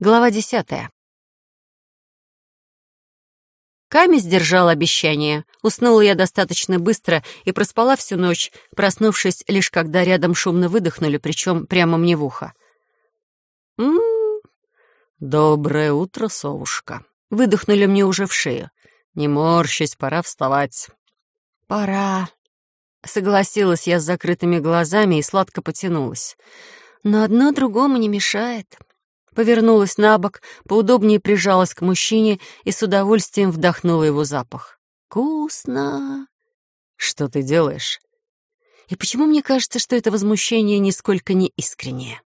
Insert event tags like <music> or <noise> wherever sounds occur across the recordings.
Глава десятая. Ками сдержал обещание. Уснула я достаточно быстро и проспала всю ночь, проснувшись лишь когда рядом шумно выдохнули, причем прямо мне в ухо. м м доброе утро, совушка!» Выдохнули мне уже в шею. «Не морщись, пора вставать». «Пора», — согласилась я с закрытыми глазами и сладко потянулась. «Но одно другому не мешает» повернулась на бок, поудобнее прижалась к мужчине и с удовольствием вдохнула его запах. «Вкусно!» «Что ты делаешь?» «И почему мне кажется, что это возмущение нисколько не искреннее?»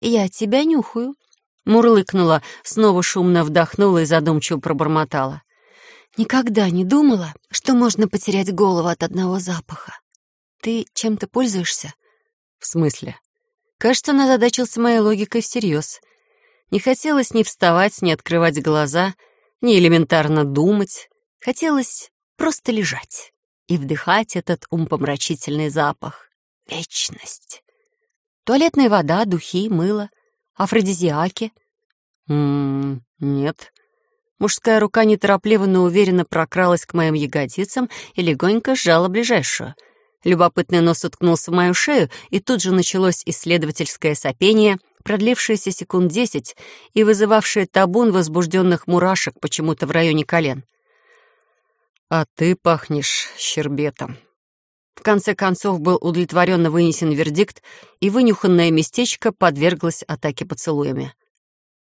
«Я тебя нюхаю», — мурлыкнула, снова шумно вдохнула и задумчиво пробормотала. «Никогда не думала, что можно потерять голову от одного запаха. Ты чем-то пользуешься?» «В смысле?» Кажется, он озадачился моей логикой всерьез — не хотелось ни вставать, ни открывать глаза, ни элементарно думать. Хотелось просто лежать и вдыхать этот умпомрачительный запах. Вечность. Туалетная вода, духи, мыло, афродизиаки. Ммм, нет. Мужская рука неторопливо, но уверенно прокралась к моим ягодицам и легонько сжала ближайшую. Любопытный нос уткнулся в мою шею, и тут же началось исследовательское сопение — продлившееся секунд десять и вызывавшее табун возбужденных мурашек почему-то в районе колен. «А ты пахнешь щербетом». В конце концов был удовлетворенно вынесен вердикт, и вынюханное местечко подверглось атаке поцелуями.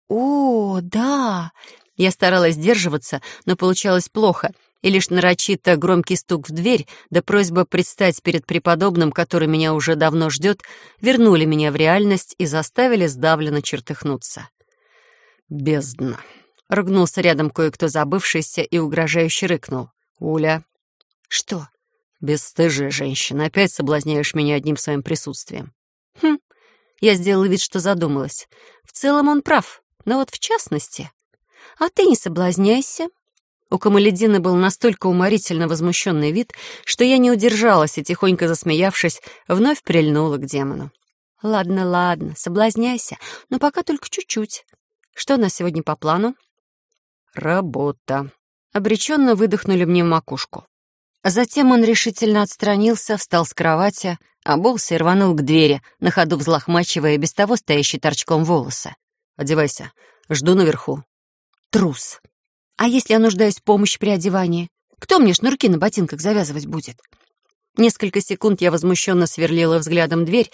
«О, да!» Я старалась сдерживаться, но получалось плохо — и лишь нарочито громкий стук в дверь да просьба предстать перед преподобным, который меня уже давно ждет, вернули меня в реальность и заставили сдавленно чертыхнуться. «Бездна!» — ругнулся рядом кое-кто забывшийся и угрожающе рыкнул. «Уля!» «Что?» «Бесстыжая женщина, опять соблазняешь меня одним своим присутствием». «Хм!» Я сделала вид, что задумалась. В целом он прав, но вот в частности. «А ты не соблазняйся», у Камаледина был настолько уморительно возмущенный вид, что я не удержалась и, тихонько засмеявшись, вновь прильнула к демону. «Ладно, ладно, соблазняйся, но пока только чуть-чуть. Что у нас сегодня по плану?» «Работа». Обреченно выдохнули мне в макушку. Затем он решительно отстранился, встал с кровати, обулся и рванул к двери, на ходу взлохмачивая без того стоящий торчком волосы. «Одевайся, жду наверху». «Трус», а если я нуждаюсь в помощи при одевании? Кто мне шнурки на ботинках завязывать будет? Несколько секунд я возмущенно сверлила взглядом дверь,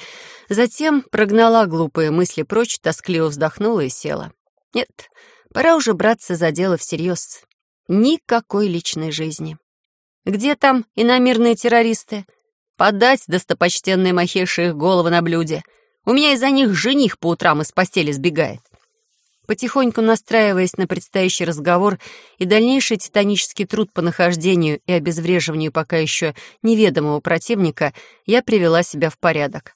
затем прогнала глупые мысли прочь, тоскливо вздохнула и села. Нет, пора уже браться за дело всерьез. Никакой личной жизни. Где там иномирные террористы? Подать достопочтенные махеши их головы на блюде. У меня из-за них жених по утрам из постели сбегает. Потихоньку настраиваясь на предстоящий разговор и дальнейший титанический труд по нахождению и обезвреживанию пока еще неведомого противника, я привела себя в порядок.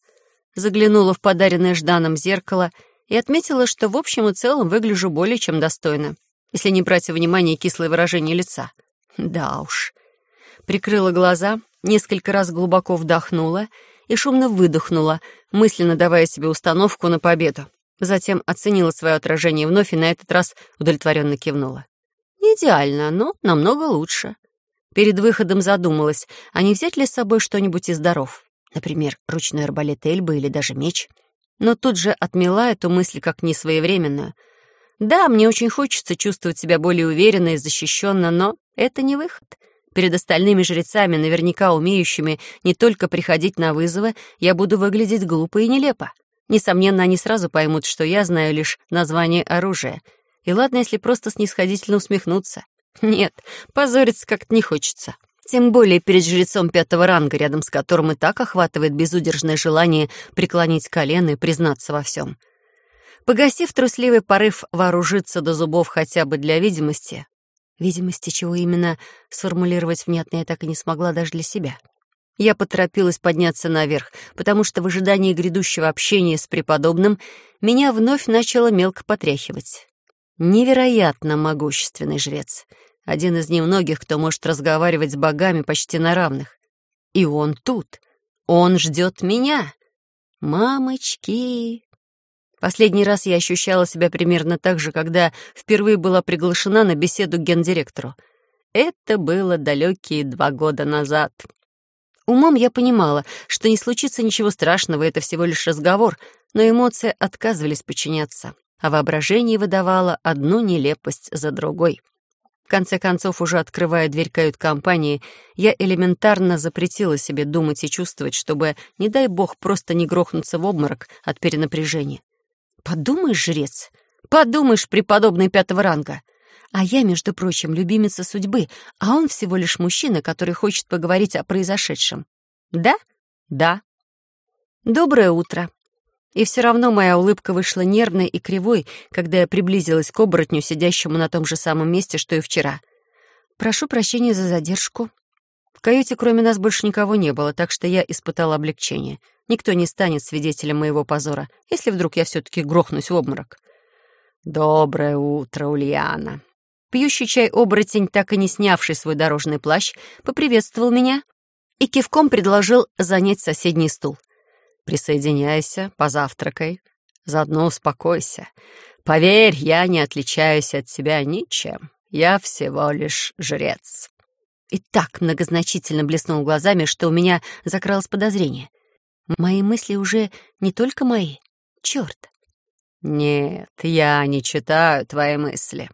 Заглянула в подаренное Жданом зеркало и отметила, что в общем и целом выгляжу более чем достойно, если не брать во внимание кислое выражение лица. Да уж. Прикрыла глаза, несколько раз глубоко вдохнула и шумно выдохнула, мысленно давая себе установку на победу. Затем оценила свое отражение вновь и на этот раз удовлетворенно кивнула. Не идеально, но намного лучше. Перед выходом задумалась, а не взять ли с собой что-нибудь из даров? Например, ручной арбалет Эльбы или даже меч? Но тут же отмела эту мысль как несвоевременную. Да, мне очень хочется чувствовать себя более уверенно и защищенно, но это не выход. Перед остальными жрецами, наверняка умеющими не только приходить на вызовы, я буду выглядеть глупо и нелепо. Несомненно, они сразу поймут, что я знаю лишь название оружия. И ладно, если просто снисходительно усмехнуться. Нет, позориться как-то не хочется. Тем более перед жрецом пятого ранга, рядом с которым и так охватывает безудержное желание преклонить колено и признаться во всем. Погасив трусливый порыв вооружиться до зубов хотя бы для видимости, видимости чего именно сформулировать внятно я так и не смогла даже для себя — я поторопилась подняться наверх, потому что в ожидании грядущего общения с преподобным меня вновь начало мелко потряхивать. Невероятно могущественный жрец. Один из немногих, кто может разговаривать с богами почти на равных. И он тут. Он ждет меня. Мамочки. Последний раз я ощущала себя примерно так же, когда впервые была приглашена на беседу к гендиректору. Это было далекие два года назад. Умом я понимала, что не случится ничего страшного, это всего лишь разговор, но эмоции отказывались подчиняться, а воображение выдавало одну нелепость за другой. В конце концов, уже открывая дверь кают-компании, я элементарно запретила себе думать и чувствовать, чтобы, не дай бог, просто не грохнуться в обморок от перенапряжения. Подумаешь, жрец, подумаешь, преподобный пятого ранга. А я, между прочим, любимица судьбы, а он всего лишь мужчина, который хочет поговорить о произошедшем. Да? Да. Доброе утро. И все равно моя улыбка вышла нервной и кривой, когда я приблизилась к оборотню, сидящему на том же самом месте, что и вчера. «Прошу прощения за задержку». В каюте кроме нас больше никого не было, так что я испытала облегчение. Никто не станет свидетелем моего позора, если вдруг я все-таки грохнусь в обморок. «Доброе утро, Ульяна!» Пьющий чай оборотень, так и не снявший свой дорожный плащ, поприветствовал меня и кивком предложил занять соседний стул. Присоединяйся, позавтракай, заодно успокойся. Поверь, я не отличаюсь от тебя ничем. Я всего лишь жрец». И так многозначительно блеснул глазами, что у меня закралось подозрение. Мои мысли уже не только мои. Черт. «Нет, я не читаю твои мысли».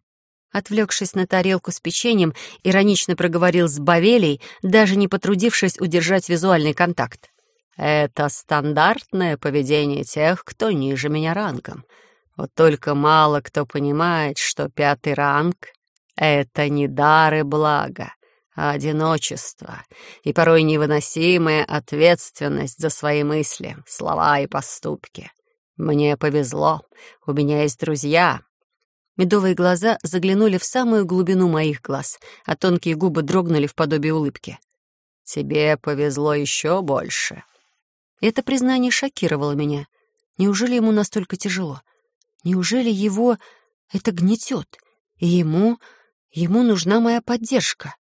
Отвлекшись на тарелку с печеньем, иронично проговорил с Бавелей, даже не потрудившись удержать визуальный контакт. Это стандартное поведение тех, кто ниже меня рангом. Вот только мало кто понимает, что пятый ранг — это не дар и благо, а одиночество и порой невыносимая ответственность за свои мысли, слова и поступки. Мне повезло, у меня есть друзья. Медовые глаза заглянули в самую глубину моих глаз, а тонкие губы дрогнули в подобие улыбки. Тебе повезло еще больше. Это признание шокировало меня. Неужели ему настолько тяжело? Неужели его это гнетет? И ему... ему нужна моя поддержка?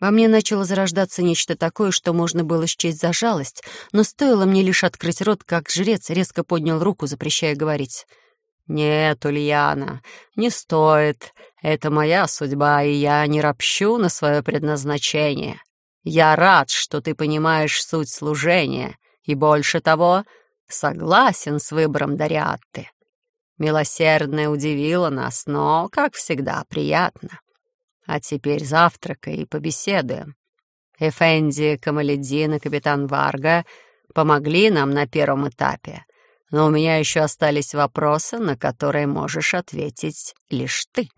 Во мне начало зарождаться нечто такое, что можно было счесть за жалость, но стоило мне лишь открыть рот, как жрец резко поднял руку, запрещая говорить. «Нет, Ульяна, не стоит. Это моя судьба, и я не ропщу на свое предназначение. Я рад, что ты понимаешь суть служения, и больше того, согласен с выбором Дариатты. Милосердная удивила нас, но, как всегда, приятно. А теперь завтракай и побеседуем. Эфенди, Камаледдин и капитан Варга помогли нам на первом этапе, но у меня еще остались вопросы, на которые можешь ответить лишь ты.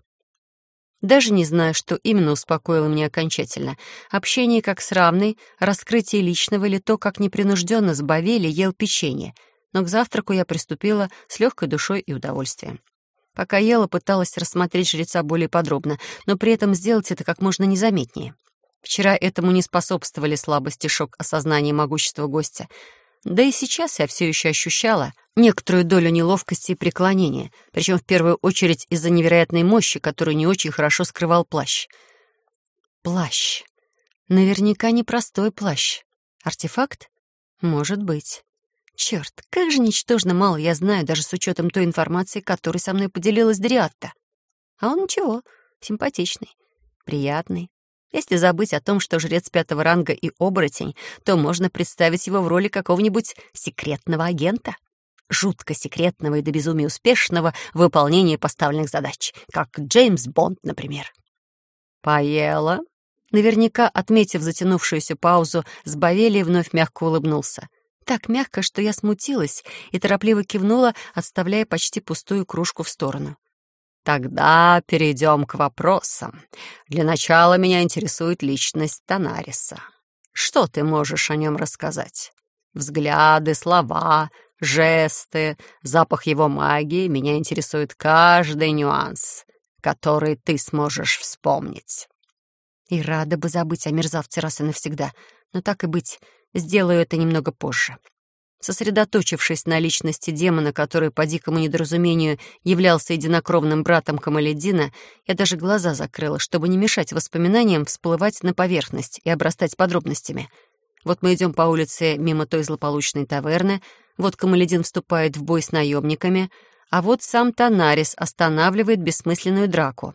Даже не знаю, что именно успокоило меня окончательно. Общение как с равной, раскрытие личного или то, как непринужденно с Бавели ел печенье. Но к завтраку я приступила с легкой душой и удовольствием. Пока ела, пыталась рассмотреть жреца более подробно, но при этом сделать это как можно незаметнее. Вчера этому не способствовали слабости, шок осознания могущества гостя — да и сейчас я все еще ощущала некоторую долю неловкости и преклонения, причем в первую очередь из-за невероятной мощи, которую не очень хорошо скрывал плащ. Плащ. Наверняка непростой плащ. Артефакт? Может быть. Черт, как же ничтожно мало я знаю, даже с учетом той информации, которой со мной поделилась Дриатта. А он ничего, симпатичный, приятный, если забыть о том, что жрец пятого ранга и оборотень, то можно представить его в роли какого-нибудь секретного агента. Жутко секретного и до безумия успешного выполнения поставленных задач, как Джеймс Бонд, например. «Поела?» Наверняка, отметив затянувшуюся паузу, с Бавелией вновь мягко улыбнулся. Так мягко, что я смутилась и торопливо кивнула, отставляя почти пустую кружку в сторону. Тогда перейдем к вопросам. Для начала меня интересует личность Танариса. Что ты можешь о нем рассказать? Взгляды, слова, жесты, запах его магии. Меня интересует каждый нюанс, который ты сможешь вспомнить. И рада бы забыть о мерзавце раз и навсегда, но так и быть, сделаю это немного позже. Сосредоточившись на личности демона, который по дикому недоразумению являлся единокровным братом Камаледдина, я даже глаза закрыла, чтобы не мешать воспоминаниям всплывать на поверхность и обрастать подробностями. Вот мы идем по улице мимо той злополучной таверны, вот Камаледдин вступает в бой с наемниками, А вот сам Танарис останавливает бессмысленную драку.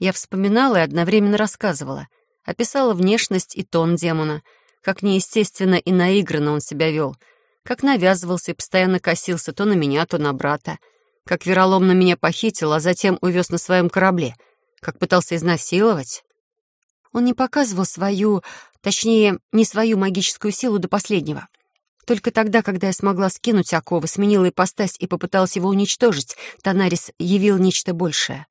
Я вспоминала и одновременно рассказывала. Описала внешность и тон демона, как неестественно и наигранно он себя вел, как навязывался и постоянно косился то на меня, то на брата, как вероломно меня похитил, а затем увез на своем корабле, как пытался изнасиловать. Он не показывал свою, точнее, не свою магическую силу до последнего. Только тогда, когда я смогла скинуть оковы, сменила ипостась и попыталась его уничтожить, Танарис явил нечто большее.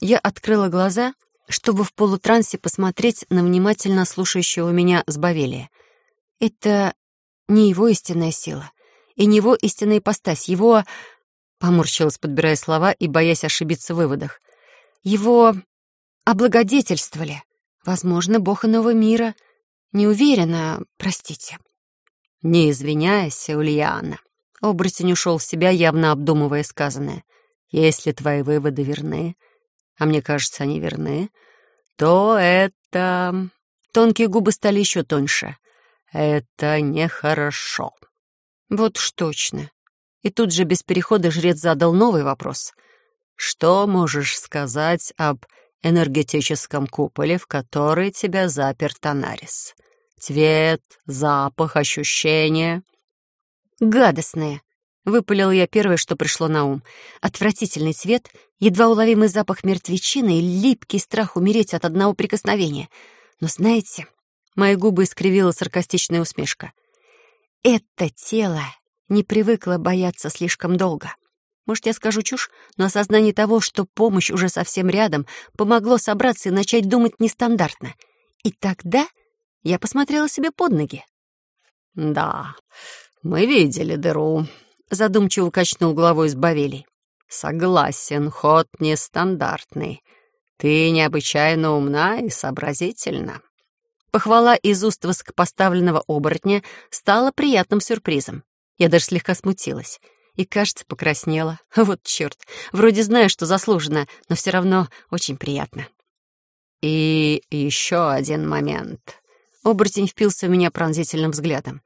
Я открыла глаза, чтобы в полутрансе посмотреть на внимательно слушающего меня Сбавелия. Это не его истинная сила, и не его истинная ипостась, его... Поморщилась, подбирая слова и боясь ошибиться в выводах. Его облагодетельствовали. Возможно, бог иного мира. Не уверена, простите. Не извиняйся, Ульяна. Оборотень ушел в себя, явно обдумывая сказанное. Если твои выводы верны, а мне кажется, они верны, то это... Тонкие губы стали еще тоньше. Это нехорошо. Вот уж точно. И тут же без перехода жрец задал новый вопрос. Что можешь сказать об энергетическом куполе, в который тебя запер Танарис. Цвет, запах, ощущения. Гадостные. Выпалил я первое, что пришло на ум. Отвратительный цвет, едва уловимый запах мертвечины и липкий страх умереть от одного прикосновения. Но знаете, мои губы искривила саркастичная усмешка. Это тело не привыкло бояться слишком долго. Может, я скажу чушь, но осознание того, что помощь уже совсем рядом, помогло собраться и начать думать нестандартно. И тогда я посмотрела себе под ноги. «Да, мы видели дыру», — задумчиво качнул головой из Бавелий. «Согласен, ход нестандартный. Ты необычайно умна и сообразительна». Похвала из уст высокопоставленного оборотня стала приятным сюрпризом. Я даже слегка смутилась и, кажется, покраснела. <laughs> Вот черт, вроде знаю, что заслуженно, но все равно очень приятно. И еще один момент. Оборотень впился в меня пронзительным взглядом.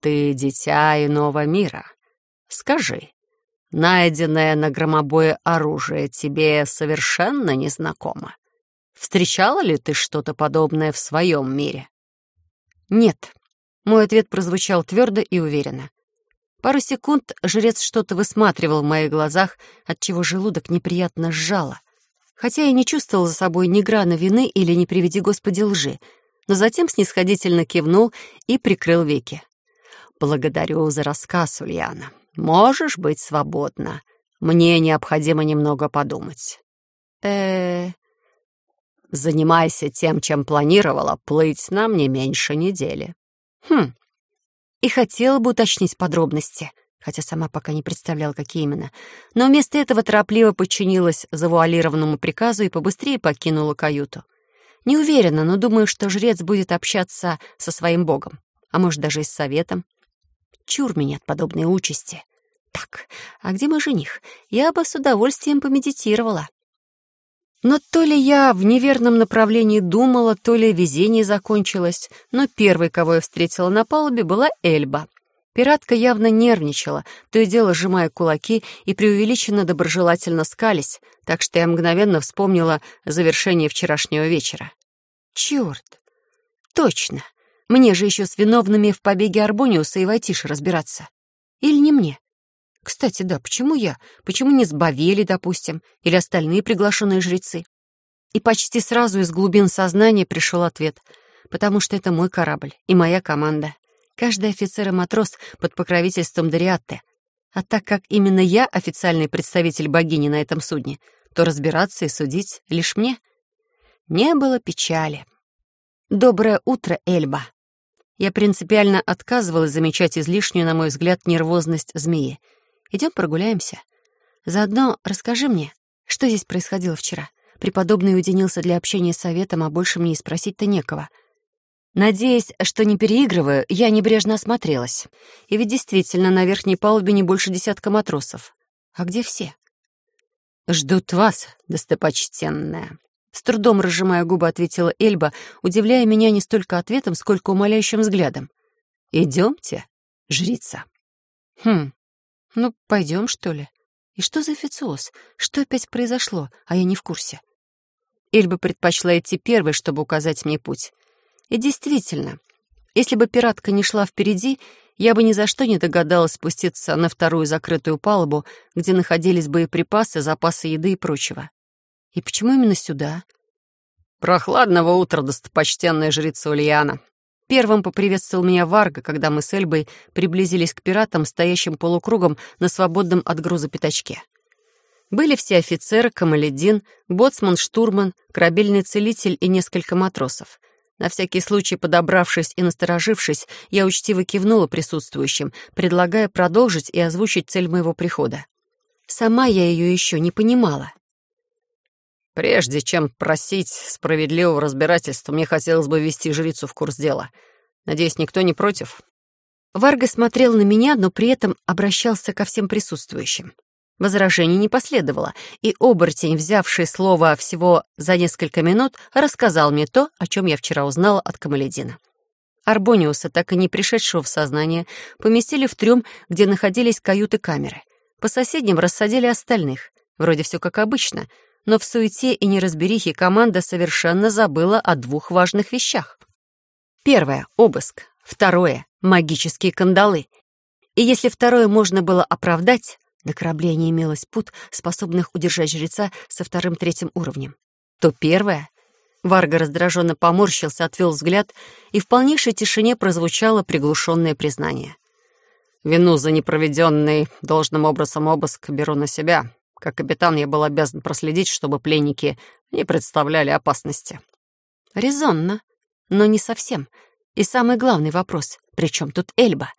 Ты дитя иного мира. Скажи, найденное на громобое оружие тебе совершенно незнакомо? Встречала ли ты что-то подобное в своем мире? Нет. Мой ответ прозвучал твердо и уверенно. Пару секунд жрец что-то высматривал в моих глазах, отчего желудок неприятно сжало. Хотя я не чувствовал за собой ни грана вины или не приведи Господи лжи, но затем снисходительно кивнул и прикрыл веки. «Благодарю за рассказ, Ульяна. Можешь быть свободна. Мне необходимо немного подумать». э Занимайся тем, чем планировала, плыть нам не меньше недели. Хм, и хотела бы уточнить подробности, хотя сама пока не представляла, какие именно, но вместо этого торопливо подчинилась завуалированному приказу и побыстрее покинула каюту. Не уверена, но думаю, что жрец будет общаться со своим богом, а может, даже и с советом. Чур меня от подобной участи. Так, а где мой жених? Я бы с удовольствием помедитировала. Но то ли я в неверном направлении думала, то ли везение закончилось, но первой, кого я встретила на палубе, была Эльба. Пиратка явно нервничала, то и дело сжимая кулаки и преувеличенно доброжелательно скались, так что я мгновенно вспомнила завершение вчерашнего вечера. Черт! Точно! Мне же еще с виновными в побеге Арбониуса и Вайтиша разбираться. Или не мне? Кстати, да, почему я? Почему не сбавели, допустим, или остальные приглашенные жрецы? И почти сразу из глубин сознания пришел ответ. Потому что это мой корабль и моя команда. Каждый офицер и матрос под покровительством Дариатты. А так как именно я официальный представитель богини на этом судне, то разбираться и судить лишь мне. Не было печали. «Доброе утро, Эльба!» Я принципиально отказывалась замечать излишнюю, на мой взгляд, нервозность змеи — Идем прогуляемся. Заодно расскажи мне, что здесь происходило вчера. Преподобный уединился для общения с советом, а больше мне и спросить-то некого. Надеясь, что не переигрываю, я небрежно осмотрелась. И ведь действительно на верхней палубе не больше десятка матросов. А где все? «Ждут вас, достопочтенная», — с трудом разжимая губы, ответила Эльба, удивляя меня не столько ответом, сколько умоляющим взглядом. «Идемте, жрица». «Хм, «Ну, пойдем, что ли?» И что за официоз? Что опять произошло, а я не в курсе? Эльба предпочла идти первой, чтобы указать мне путь. И действительно, если бы пиратка не шла впереди, я бы ни за что не догадалась спуститься на вторую закрытую палубу, где находились боеприпасы, запасы еды и прочего. И почему именно сюда? «Прохладного утра, достопочтенная жрица Ульяна!» Первым поприветствовал меня Варга, когда мы с Эльбой приблизились к пиратам, стоящим полукругом на свободном от груза пятачке. Были все офицеры, Камаледин, боцман, штурман, корабельный целитель и несколько матросов. На всякий случай, подобравшись и насторожившись, я учтиво кивнула присутствующим, предлагая продолжить и озвучить цель моего прихода. Сама я ее еще не понимала. «Прежде чем просить справедливого разбирательства, мне хотелось бы ввести жрицу в курс дела. Надеюсь, никто не против?» Варга смотрел на меня, но при этом обращался ко всем присутствующим. Возражений не последовало, и оборотень, взявший слово всего за несколько минут, рассказал мне то, о чем я вчера узнала от Камаледина. Арбониуса, так и не пришедшего в сознание, поместили в трюм, где находились каюты-камеры. По соседним рассадили остальных. Вроде все как обычно, но в суете и неразберихе команда совершенно забыла о двух важных вещах. Первое — обыск. Второе — магические кандалы. И если второе можно было оправдать, на корабле не имелось пут, способных удержать жреца со вторым-третьим уровнем. То первое... Варга раздраженно поморщился, отвел взгляд, и в полнейшей тишине прозвучало приглушенное признание. «Вину за непроведенный должным образом обыск беру на себя. Как капитан я был обязан проследить, чтобы пленники не представляли опасности». «Резонно, но не совсем. И самый главный вопрос — при чем тут Эльба?»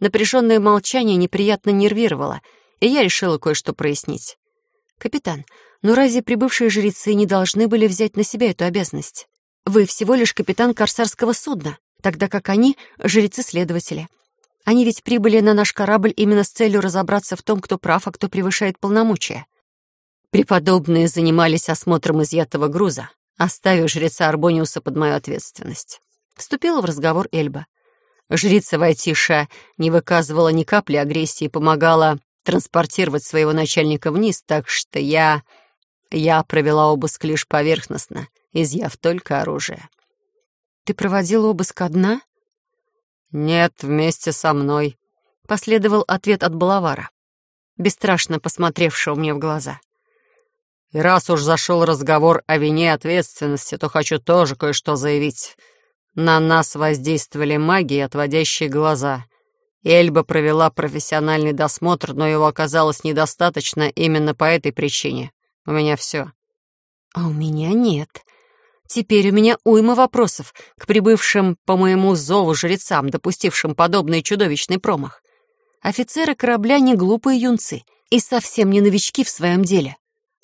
Напряженное молчание неприятно нервировало — и я решила кое-что прояснить. «Капитан, но разве прибывшие жрецы не должны были взять на себя эту обязанность? Вы всего лишь капитан корсарского судна, тогда как они — жрецы-следователи. Они ведь прибыли на наш корабль именно с целью разобраться в том, кто прав, а кто превышает полномочия. Преподобные занимались осмотром изъятого груза, оставив жреца Арбониуса под мою ответственность. Вступила в разговор Эльба. Жрица Вайтиша не выказывала ни капли агрессии и помогала транспортировать своего начальника вниз, так что я... Я провела обыск лишь поверхностно, изъяв только оружие. «Ты проводила обыск одна?» «Нет, вместе со мной», — последовал ответ от Балавара, бесстрашно посмотревшего мне в глаза. «И раз уж зашел разговор о вине и ответственности, то хочу тоже кое-что заявить. На нас воздействовали магии, отводящие глаза — Эльба провела профессиональный досмотр, но его оказалось недостаточно именно по этой причине. У меня все. А у меня нет. Теперь у меня уйма вопросов к прибывшим по моему зову жрецам, допустившим подобный чудовищный промах. Офицеры корабля не глупые юнцы и совсем не новички в своем деле.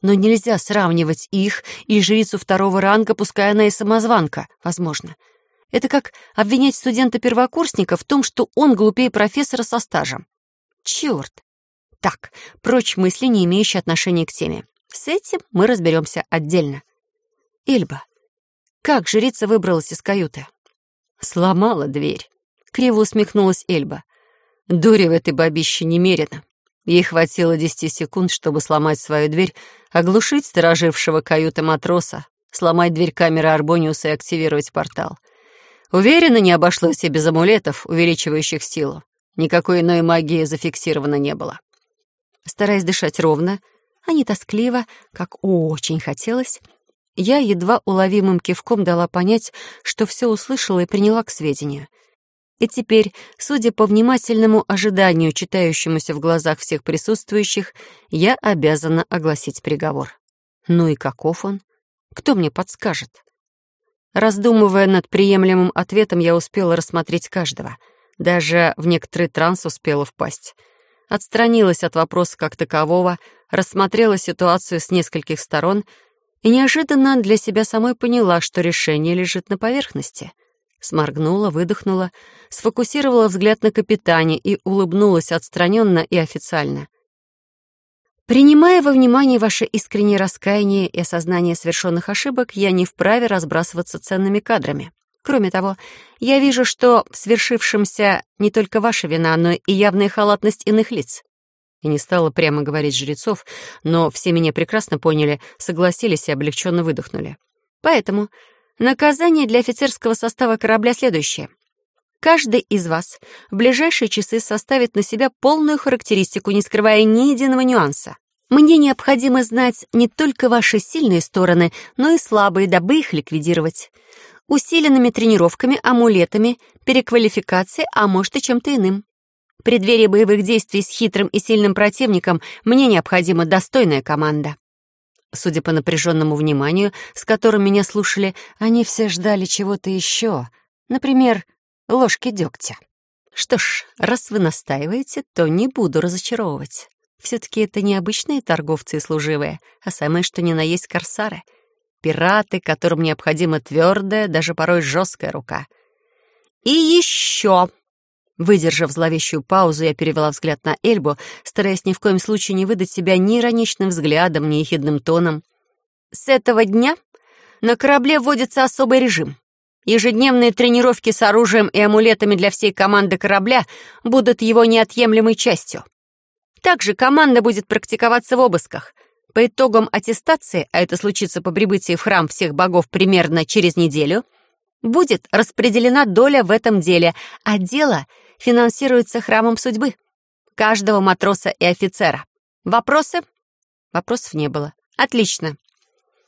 Но нельзя сравнивать их и жрицу второго ранга, пускай она и самозванка, возможно. — это как обвинять студента-первокурсника в том, что он глупее профессора со стажем. Черт! Так, прочь мысли, не имеющие отношения к теме. С этим мы разберемся отдельно. Эльба, как жрица выбралась из каюты? Сломала дверь. Криво усмехнулась Эльба. Дури в этой бабище немерено. Ей хватило десяти секунд, чтобы сломать свою дверь, оглушить сторожившего каюты матроса, сломать дверь камеры Арбониуса и активировать портал — Уверена, не обошлось и без амулетов, увеличивающих силу. Никакой иной магии зафиксировано не было. Стараясь дышать ровно, а не тоскливо, как очень хотелось, я едва уловимым кивком дала понять, что все услышала и приняла к сведению. И теперь, судя по внимательному ожиданию, читающемуся в глазах всех присутствующих, я обязана огласить приговор. Ну и каков он? Кто мне подскажет? Раздумывая над приемлемым ответом, я успела рассмотреть каждого. Даже в некоторый транс успела впасть. Отстранилась от вопроса как такового, рассмотрела ситуацию с нескольких сторон и неожиданно для себя самой поняла, что решение лежит на поверхности. Сморгнула, выдохнула, сфокусировала взгляд на капитане и улыбнулась отстраненно и официально. Принимая во внимание ваше искреннее раскаяние и осознание совершенных ошибок, я не вправе разбрасываться ценными кадрами. Кроме того, я вижу, что в свершившемся не только ваша вина, но и явная халатность иных лиц. И не стала прямо говорить жрецов, но все меня прекрасно поняли, согласились и облегченно выдохнули. Поэтому наказание для офицерского состава корабля следующее. Каждый из вас в ближайшие часы составит на себя полную характеристику, не скрывая ни единого нюанса. Мне необходимо знать не только ваши сильные стороны, но и слабые, дабы их ликвидировать. Усиленными тренировками, амулетами, переквалификацией, а может и чем-то иным. В преддверии боевых действий с хитрым и сильным противником мне необходима достойная команда. Судя по напряженному вниманию, с которым меня слушали, они все ждали чего-то еще. Например, ложки дегтя. Что ж, раз вы настаиваете, то не буду разочаровывать. Все-таки это не обычные торговцы и служивые, а самое что ни на есть корсары. Пираты, которым необходима твердая, даже порой жесткая рука. И еще... Выдержав зловещую паузу, я перевела взгляд на Эльбу, стараясь ни в коем случае не выдать себя ни ироничным взглядом, ни ехидным тоном. «С этого дня на корабле вводится особый режим. Ежедневные тренировки с оружием и амулетами для всей команды корабля будут его неотъемлемой частью. Также команда будет практиковаться в обысках. По итогам аттестации, а это случится по прибытии в храм всех богов примерно через неделю, будет распределена доля в этом деле, а дело финансируется храмом судьбы. Каждого матроса и офицера. Вопросы? Вопросов не было. Отлично.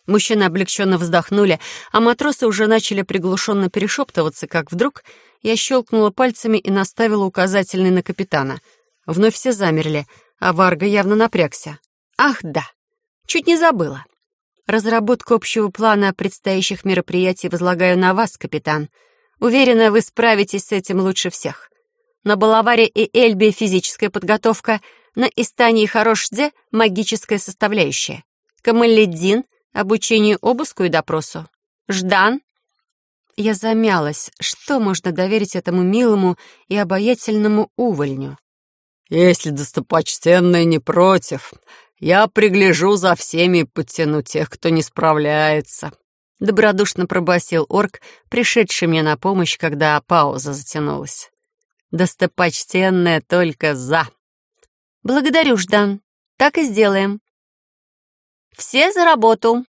Мужчины облегченно вздохнули, а матросы уже начали приглушенно перешептываться, как вдруг я щелкнула пальцами и наставила указательный на капитана. Вновь все замерли, а Варга явно напрягся. Ах, да, чуть не забыла. Разработку общего плана предстоящих мероприятий возлагаю на вас, капитан. Уверена, вы справитесь с этим лучше всех. На Балаваре и Эльбе физическая подготовка, на Истане и Хорошде магическая составляющая. Камаледдин обучению обыску и допросу. Ждан?» Я замялась. Что можно доверить этому милому и обаятельному увольню? «Если достопочтенный не против, я пригляжу за всеми и подтяну тех, кто не справляется», — добродушно пробасил орк, пришедший мне на помощь, когда пауза затянулась. «Достопочтенная только за». «Благодарю, Ждан. Так и сделаем». «Все за работу!»